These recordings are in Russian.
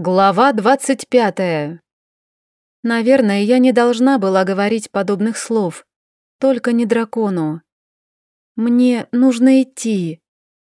Глава двадцать пятая. Наверное, я не должна была говорить подобных слов. Только не дракону. Мне нужно идти.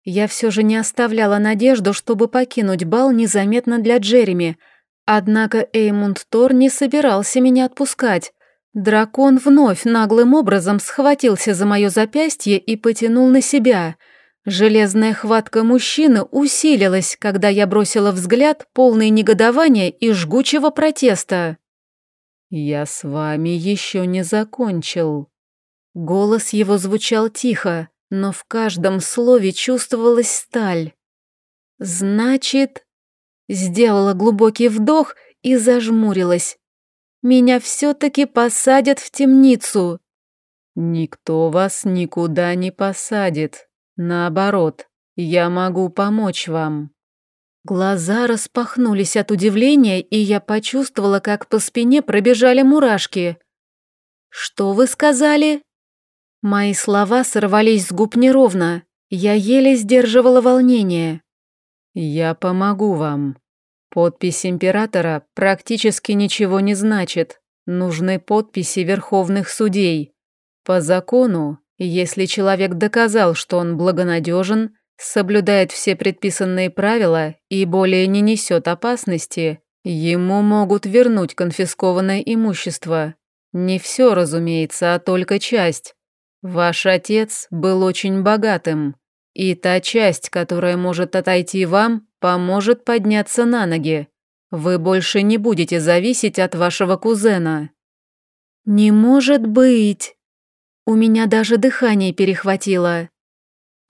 Я все же не оставляла надежду, чтобы покинуть бал незаметно для Джереми. Однако Эймунд Тор не собирался меня отпускать. Дракон вновь наглым образом схватился за мое запястье и потянул на себя — Железная хватка мужчины усилилась, когда я бросила взгляд, полный негодования и жгучего протеста. «Я с вами еще не закончил». Голос его звучал тихо, но в каждом слове чувствовалась сталь. «Значит...» Сделала глубокий вдох и зажмурилась. «Меня все-таки посадят в темницу». «Никто вас никуда не посадит», Наоборот, я могу помочь вам. Глаза распахнулись от удивления, и я почувствовала, как по спине пробежали мурашки. «Что вы сказали?» Мои слова сорвались с губ неровно. Я еле сдерживала волнение. «Я помогу вам. Подпись императора практически ничего не значит. Нужны подписи верховных судей. По закону если человек доказал, что он благонадежен, соблюдает все предписанные правила и более не несет опасности, ему могут вернуть конфискованное имущество. Не все, разумеется, а только часть. Ваш отец был очень богатым, и та часть, которая может отойти вам, поможет подняться на ноги. Вы больше не будете зависеть от вашего кузена». «Не может быть!» У меня даже дыхание перехватило.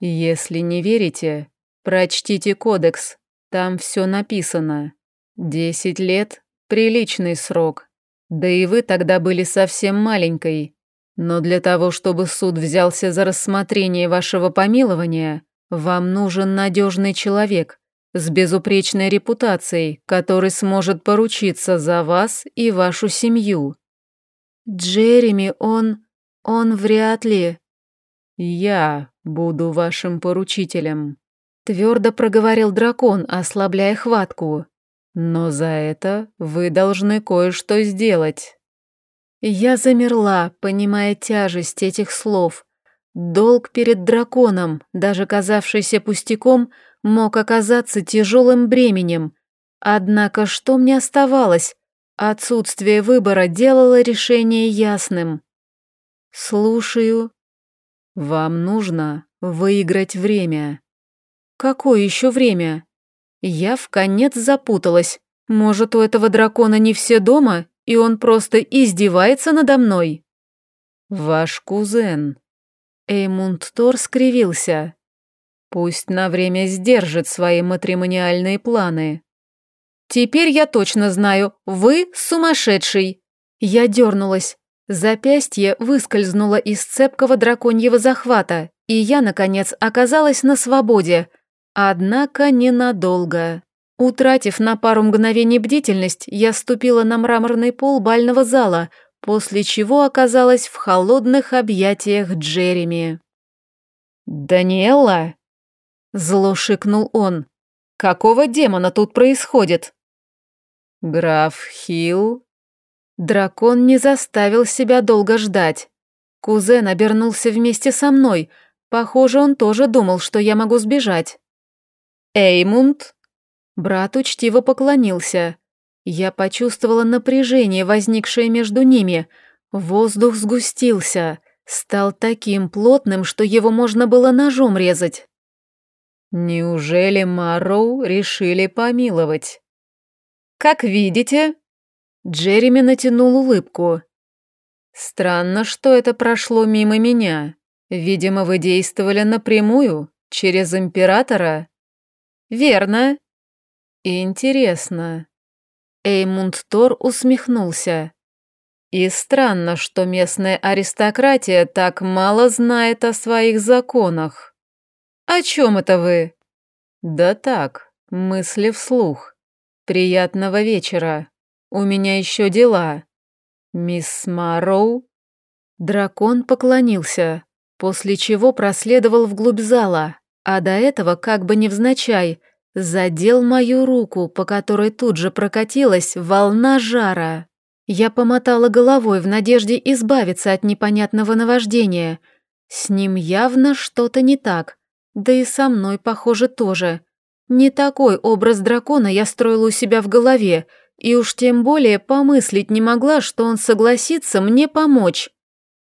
Если не верите, прочтите кодекс. Там все написано. Десять лет – приличный срок. Да и вы тогда были совсем маленькой. Но для того, чтобы суд взялся за рассмотрение вашего помилования, вам нужен надежный человек с безупречной репутацией, который сможет поручиться за вас и вашу семью. Джереми, он... «Он вряд ли...» «Я буду вашим поручителем», — твердо проговорил дракон, ослабляя хватку. «Но за это вы должны кое-что сделать». Я замерла, понимая тяжесть этих слов. Долг перед драконом, даже казавшийся пустяком, мог оказаться тяжелым бременем. Однако что мне оставалось? Отсутствие выбора делало решение ясным. «Слушаю». «Вам нужно выиграть время». «Какое еще время?» Я в конец запуталась. Может, у этого дракона не все дома, и он просто издевается надо мной? «Ваш кузен». Эймунд Тор скривился. «Пусть на время сдержит свои матримониальные планы». «Теперь я точно знаю, вы сумасшедший!» Я дернулась. Запястье выскользнуло из цепкого драконьего захвата, и я, наконец, оказалась на свободе. Однако ненадолго. Утратив на пару мгновений бдительность, я ступила на мраморный пол бального зала, после чего оказалась в холодных объятиях Джереми. «Даниэлла?» Зло шикнул он. «Какого демона тут происходит?» «Граф Хилл Дракон не заставил себя долго ждать. Кузен обернулся вместе со мной. Похоже, он тоже думал, что я могу сбежать. «Эймунд?» Брат учтиво поклонился. Я почувствовала напряжение, возникшее между ними. Воздух сгустился, стал таким плотным, что его можно было ножом резать. «Неужели Марроу решили помиловать?» «Как видите», Джереми натянул улыбку. «Странно, что это прошло мимо меня. Видимо, вы действовали напрямую, через императора?» «Верно». «Интересно». Эймунд Тор усмехнулся. «И странно, что местная аристократия так мало знает о своих законах». «О чем это вы?» «Да так, мысли вслух. Приятного вечера». У меня еще дела. Мисс Марроу?» Дракон поклонился, после чего проследовал вглубь зала, а до этого, как бы невзначай, задел мою руку, по которой тут же прокатилась волна жара. Я помотала головой в надежде избавиться от непонятного наваждения. С ним явно что-то не так, да и со мной, похоже, тоже. Не такой образ дракона я строила у себя в голове, и уж тем более помыслить не могла, что он согласится мне помочь.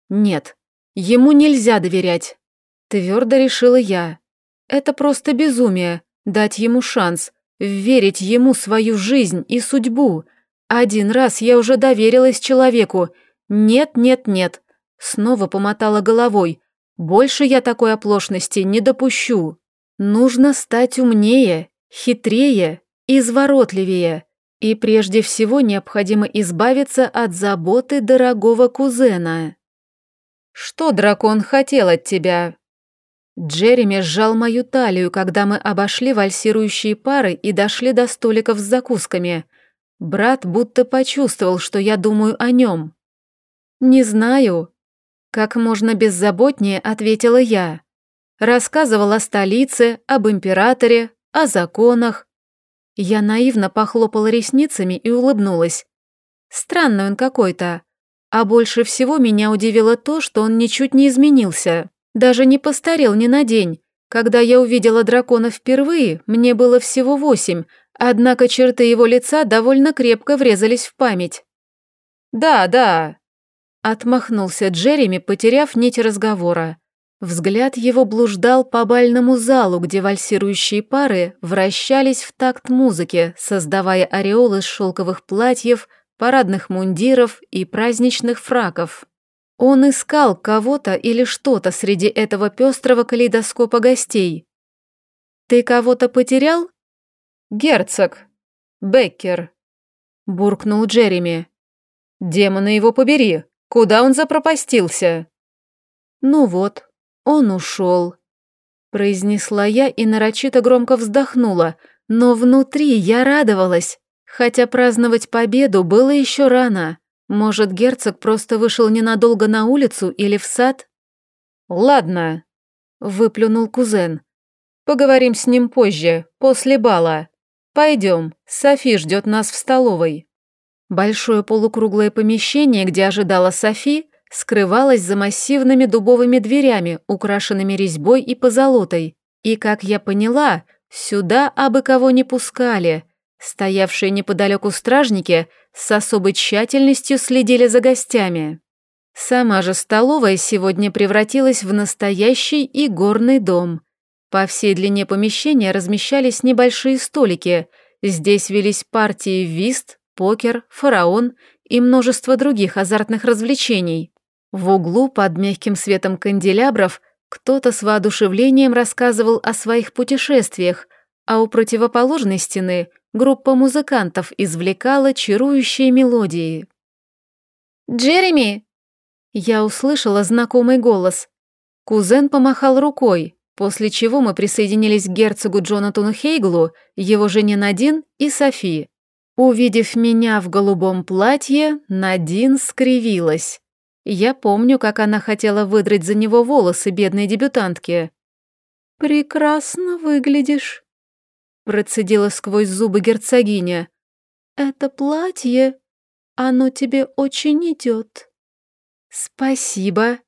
Нет, ему нельзя доверять. Твердо решила я. Это просто безумие, дать ему шанс, верить ему свою жизнь и судьбу. Один раз я уже доверилась человеку. Нет, нет, нет. Снова помотала головой. Больше я такой оплошности не допущу. Нужно стать умнее, хитрее, изворотливее. И прежде всего необходимо избавиться от заботы дорогого кузена. «Что дракон хотел от тебя?» Джереми сжал мою талию, когда мы обошли вальсирующие пары и дошли до столиков с закусками. Брат будто почувствовал, что я думаю о нем. «Не знаю», — как можно беззаботнее ответила я. Рассказывал о столице, об императоре, о законах. Я наивно похлопала ресницами и улыбнулась. Странный он какой-то. А больше всего меня удивило то, что он ничуть не изменился. Даже не постарел ни на день. Когда я увидела дракона впервые, мне было всего восемь, однако черты его лица довольно крепко врезались в память. «Да, да», — отмахнулся Джереми, потеряв нить разговора. Взгляд его блуждал по бальному залу, где вальсирующие пары вращались в такт музыки, создавая ореол из шелковых платьев, парадных мундиров и праздничных фраков. Он искал кого-то или что-то среди этого пестрого калейдоскопа гостей. «Ты кого-то потерял?» «Герцог. Беккер», — буркнул Джереми. «Демона его побери! Куда он запропастился?» «Ну вот, он ушел», — произнесла я и нарочито громко вздохнула, но внутри я радовалась, хотя праздновать победу было еще рано. Может, герцог просто вышел ненадолго на улицу или в сад? «Ладно», — выплюнул кузен. «Поговорим с ним позже, после бала. Пойдем, Софи ждет нас в столовой». Большое полукруглое помещение, где ожидала Софи, скрывалось за массивными дубовыми дверями, украшенными резьбой и позолотой. И, как я поняла, сюда абы кого не пускали. Стоявшие неподалеку стражники — с особой тщательностью следили за гостями. Сама же столовая сегодня превратилась в настоящий игорный дом. По всей длине помещения размещались небольшие столики. Здесь велись партии вист, покер, фараон и множество других азартных развлечений. В углу под мягким светом канделябров кто-то с воодушевлением рассказывал о своих путешествиях, а у противоположной стены группа музыкантов извлекала чарующие мелодии. «Джереми!» Я услышала знакомый голос. Кузен помахал рукой, после чего мы присоединились к герцогу Джонатану Хейглу, его жене Надин и Софи. Увидев меня в голубом платье, Надин скривилась. Я помню, как она хотела выдрать за него волосы бедной дебютантки. «Прекрасно выглядишь», Процедила сквозь зубы герцогиня. «Это платье, оно тебе очень идет». «Спасибо».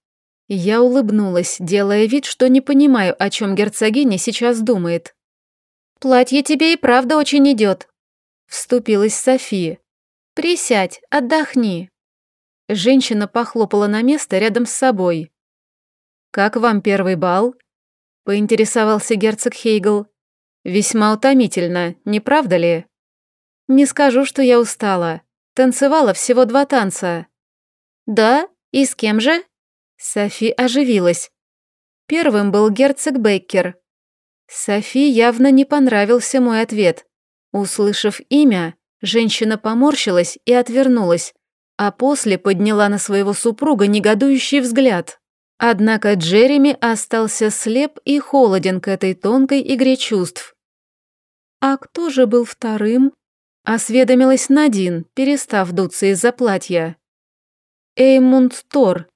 Я улыбнулась, делая вид, что не понимаю, о чем герцогиня сейчас думает. «Платье тебе и правда очень идет», — вступилась София. «Присядь, отдохни». Женщина похлопала на место рядом с собой. «Как вам первый бал?» — поинтересовался герцог Хейгл. Весьма утомительно, не правда ли? Не скажу, что я устала. Танцевала всего два танца. Да? И с кем же? Софи оживилась. Первым был герцог Беккер. Софи явно не понравился мой ответ. Услышав имя, женщина поморщилась и отвернулась, а после подняла на своего супруга негодующий взгляд. Однако Джереми остался слеп и холоден к этой тонкой игре чувств. «А кто же был вторым?» — осведомилась Надин, перестав дуться из-за платья. «Эймунд Тор».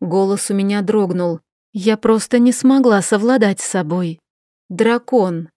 Голос у меня дрогнул. Я просто не смогла совладать с собой. «Дракон».